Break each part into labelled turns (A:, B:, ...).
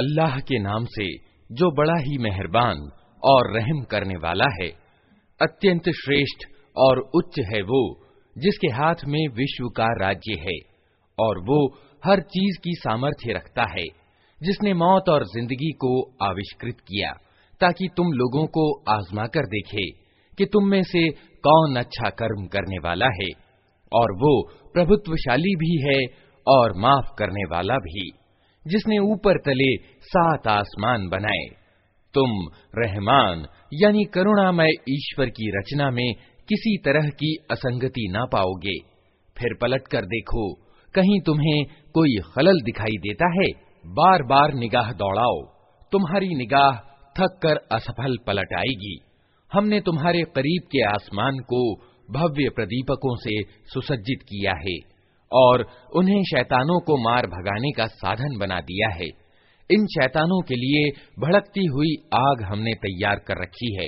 A: अल्लाह के नाम से जो बड़ा ही मेहरबान और रहम करने वाला है अत्यंत श्रेष्ठ और उच्च है वो जिसके हाथ में विश्व का राज्य है और वो हर चीज़ की सामर्थ्य रखता है, जिसने मौत और ज़िंदगी को आविष्कृत किया, ताकि तुम लोगों को आजमा कर देखे कि तुम में से कौन अच्छा कर्म करने वाला है, और वो प्रभुत्वशाली भी है और माफ़ करने वाला भी, जिसने ऊपर तले सात आसमान बनाए। तुम रहमान, यानी करुणामय ईश्वर की रचना में किसी तरह की असंगति ना पाओगे। फिर पलट कर देखो कहीं तुम्हें कोई खलल दिखाई देता है बार बार निगाह दौड़ाओ। तुम्हारी निगाह थक कर असफल पलट आएगी। हमने तुम्हारे करीब के आसमान को भव्य प्रदीपकों से सुसज्जित किया है और उन्हें शैतानों को मार भगाने का साधन बना दिया है। इन शैतानों के लिए भड़कती हुई आग हमने तैयार कर रखी है।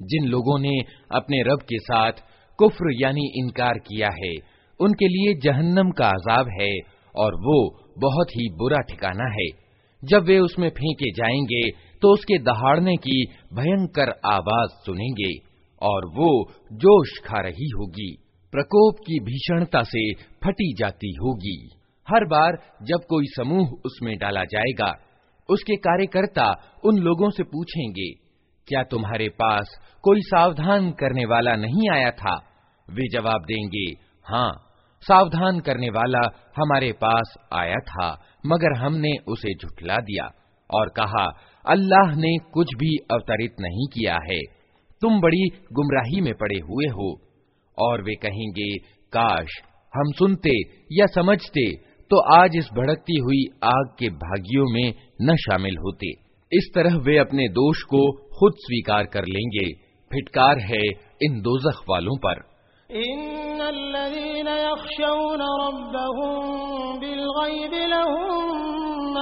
A: जिन लोगों ने अपने रब के साथ कुफ्र यानी इनकार किया है उनके लिए जहन्नम का अजाब है और वो बहुत ही बुरा ठिकाना है जब वे उसमें फेंके जाएंगे तो उसके दहाड़ने की भयंकर आवाज़ सुनेंगे, और वो जोश खा रही होगी, प्रकोप की भीषणता से फटी जाती होगी। हर बार जब कोई समूह उसमें डाला जाएगा, उसके कार्यकर्ता उन लोगों से पूछेंगे, क्या तुम्हारे पास कोई सावधान करने वाला नहीं आया था? वे जवाब देंगे हाँ सावधान करने वाला हमारे पास आया था, मगर हमने उसे झुठला दिया। और कहा, अल्लाह ने कुछ भी अवतरित नहीं किया है। तुम बड़ी गुमराही में पड़े हुए हो। और वे कहेंगे, काश हम सुनते या समझते तो आज इस भड़कती हुई आग के भागियों में न शामिल होते। इस तरह वे अपने दोष को खुद स्वीकार कर लेंगे। फिटकार है इन दोजख वालों पर।
B: इन्नल्लज़ीन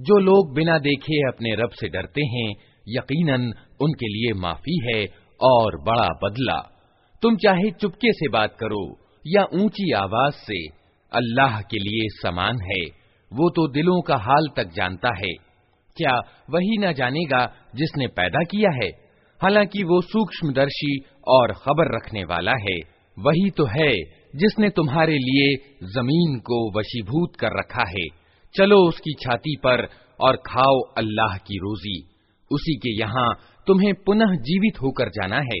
A: जो लोग बिना देखे अपने रब से डरते हैं, यकीनन उनके लिए माफ़ी है और बड़ा बदला। तुम चाहे चुपके से बात करो या ऊँची आवाज़ से, अल्लाह के लिए समान है। वो तो दिलों का हाल तक जानता है। क्या वही न जानेगा जिसने पैदा किया है? हालाँकि वो सूक्ष्मदर्शी और खबर रखने वाला है। वही तो है जिसने तुम्हारे लिए ज़मीन को वशीभूत कर रखा है। चलो उसकी छाती पर और खाओ अल्लाह की रोजी। उसी के यहाँ तुम्हें पुनः जीवित होकर जाना है।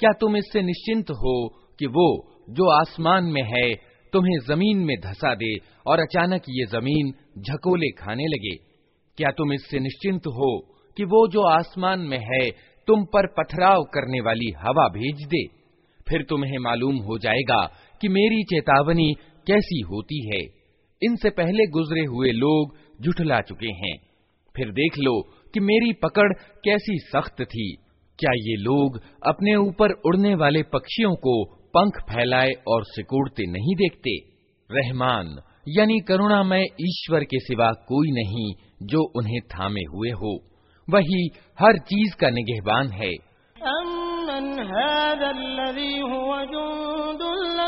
A: क्या तुम इससे निश्चिंत हो कि वो जो आसमान में है तुम्हें जमीन में धसा दे और अचानक ये जमीन झकोले खाने लगे क्या तुम इससे निश्चिंत हो कि वो जो आसमान में है तुम पर पथराव करने वाली हवा भेज दे फिर तुम्हें मालूम हो जाएगा कि मेरी चेतावनी कैसी होती है? इनसे पहले गुजरे हुए लोग जुठला चुके हैं। फिर देख लो कि मेरी पकड़ कैसी सख्त थी। क्या ये लोग अपने ऊपर उड़ने वाले पक्षियों को पंख फैलाए और सिकुड़ते नहीं देखते? रहमान, यानी करुणामय ईश्वर के सिवा कोई नहीं जो उन्हें थामे हुए हो। वही हर चीज़ का निगहबान है।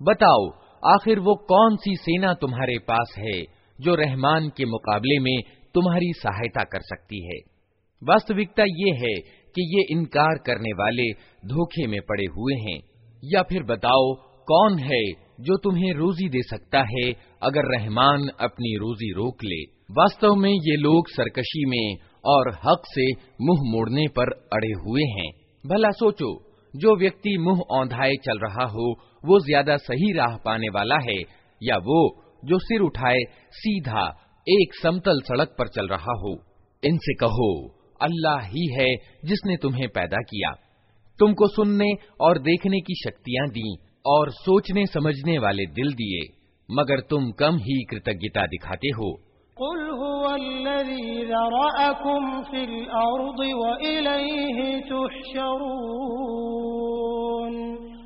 A: बताओ आखिर वो कौन सी सेना तुम्हारे पास है जो रहमान के मुकाबले में तुम्हारी सहायता कर सकती है। वास्तविकता ये है कि ये इनकार करने वाले धोखे में पड़े हुए हैं। या फिर बताओ, कौन है जो तुम्हें रोजी दे सकता है अगर रहमान अपनी रोजी रोक ले? वास्तव में ये लोग सरकशी में और हक से मुँह मोड़ने पर अड़े हुए हैं। भला सोचो, जो व्यक्ति मुँह औंधाए चल रहा हो, वो ज़्यादा सही राह पाने वाला है, या वो जो सिर उठाए, सीधा एक समतल सड़क पर चल रहा हो। इनसे कहो, अल्लाह ही है जिसने तुम्हें पैदा किया। तुमको सुनने और देखने की शक्तियाँ दी और सोचने समझने वाले दिल दिए, मगर तुम कम ही कृतज्ञता दिखाते हो।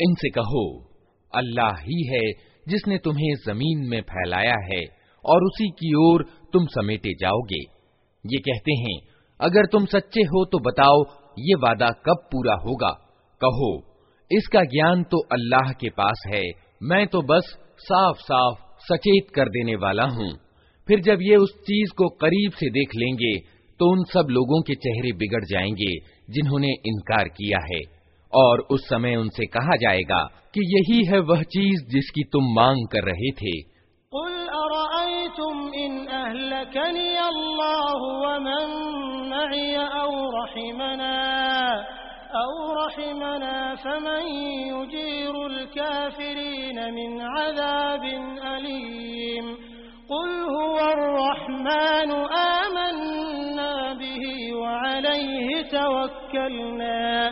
A: इनसे कहो, अल्लाह ही है जिसने तुम्हें ज़मीन में फैलाया है और उसी की ओर तुम समेटे जाओगे। ये कहते हैं, अगर तुम सच्चे हो तो बताओ, ये वादा कब पूरा होगा? कहो, इसका ज्ञान तो अल्लाह के पास है, मैं तो बस साफ़ साफ़ सचेत कर देने वाला हूँ। फिर जब ये उस चीज़ को करीब से देख लेंगे तो उन सब लोगों के चेहरे बिगड़ जाएँगे जिन्होंने इनकार किया है। और उस समय उनसे कहा जाएगा कि यही है वह चीज जिसकी तुम मांग कर रहे थे
B: कुल अरअयतुम इन अहलकनी अलैहि तवक्कलना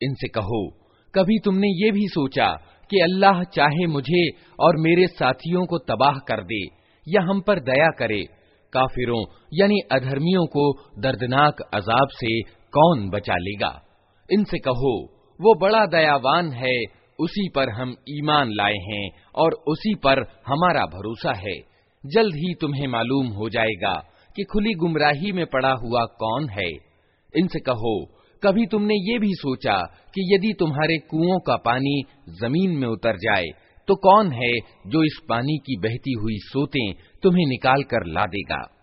A: इनसे कहो कभी तुमने ये भी सोचा कि अल्लाह चाहे मुझे और मेरे साथियों को तबाह कर दे या हम पर दया करे। काफिरों, यानी अधर्मियों को दर्दनाक अजाब से कौन बचा लेगा? इनसे कहो, वो बड़ा दयावान है, उसी पर हम ईमान लाए हैं और उसी पर हमारा भरोसा है। जल्द ही तुम्हें मालूम हो जाएगा कि खुली गुमराही में पड़ा हुआ कौन है। इनसे कहो कभी तुमने ये भी सोचा कि यदि तुम्हारे कुओं का पानी ज़मीन में उतर जाए तो कौन है जो इस पानी की बहती हुई सोते तुम्हें निकाल कर ला देगा?